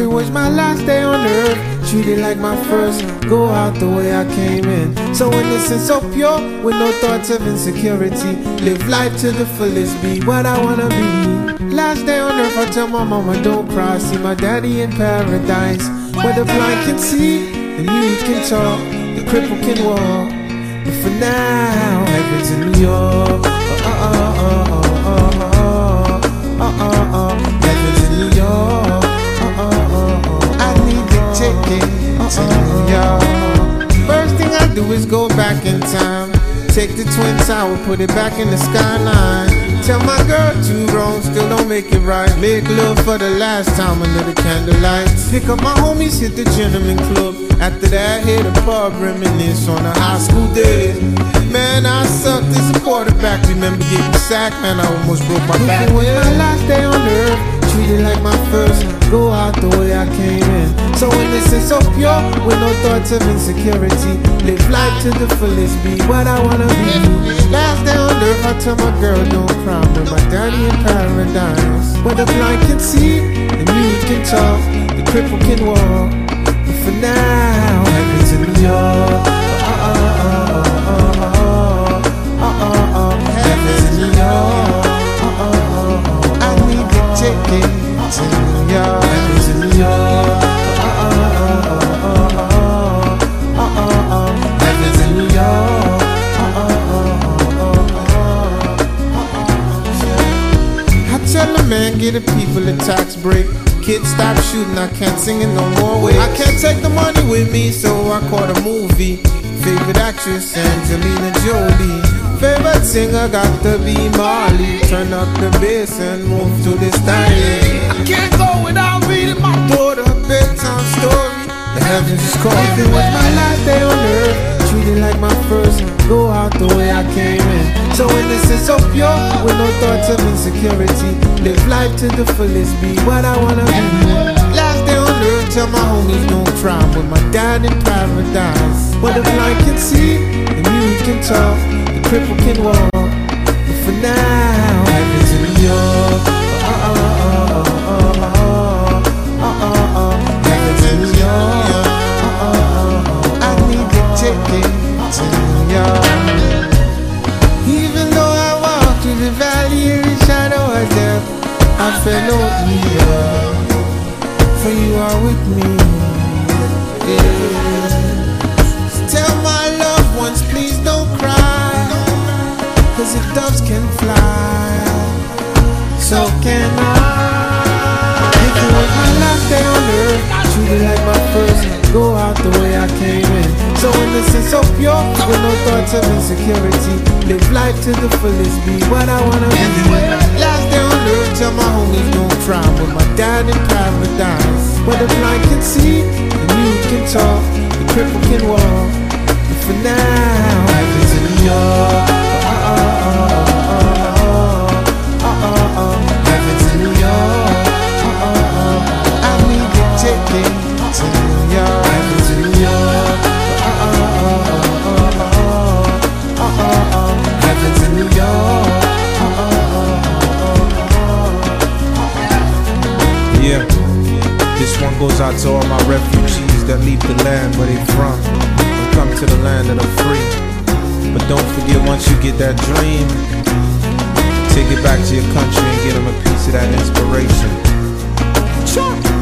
it was my last day on earth, treat it like my first. Go out the way I came in. So innocent, so pure, with no thoughts of insecurity. Live life to the fullest, be what I wanna be. Last day on earth, I tell my mama don't cry. See my daddy in paradise, where the blind can see, the mute can talk, the cripple can walk. But for now, heaven's in New York. Oh, oh, oh, do is go back in time. Take the twin tower, put it back in the skyline. Tell my girl two wrongs still don't make it right. Make love for the last time under the candlelight. Pick up my homies, hit the gentleman club. After that, hit a pub, reminisce on the high school days. Man, I sucked as a quarterback. Remember getting sacked, man, I almost broke my back. It was my last day on earth. Treat it like my first. Go out the way I came in. So innocent, so pure, with no thoughts of insecurity. Live life to the fullest, be what I wanna be. Last day on earth, I tell my girl don't cry, with my daddy in paradise. Where the blind can see, the mute can talk, the cripple can walk. But for now, heaven's in New York. Get a people a tax break. Kids stop shooting, I can't sing in no more way. I can't take the money with me, so I caught a movie. Favorite actress, Angelina Jolie. Favorite singer got to be Marley. Turn up the bass and move to this thing. I can't go without reading my daughter a bedtime story. The heavens is calling. It was my last day on earth, So innocent, so pure, with no thoughts of insecurity. Live life to the fullest, be what I wanna be. Last day on earth, tell my homies don't cry. With my dad in paradise. Where the blind can see, the mute can talk, the cripple can walk. But for now, Feel no. For you are with me. Yeah. Tell my loved ones, please don't cry. Cause if doves can fly, so can I. If you was my last day on earth, treat it like my first. Go out the way I came in. So innocent, so pure, with no thoughts of insecurity. Live life to the fullest, be what I wanna be. Last tell my homies don't try. With my dad in paradise, where the blind can see, the mute can talk, the cripple can walk. But for now, heaven's in New This one goes out to all my refugees that leave the land where they from and come to the land of the free. But don't forget once you get that dream, take it back to your country and get them a piece of that inspiration. I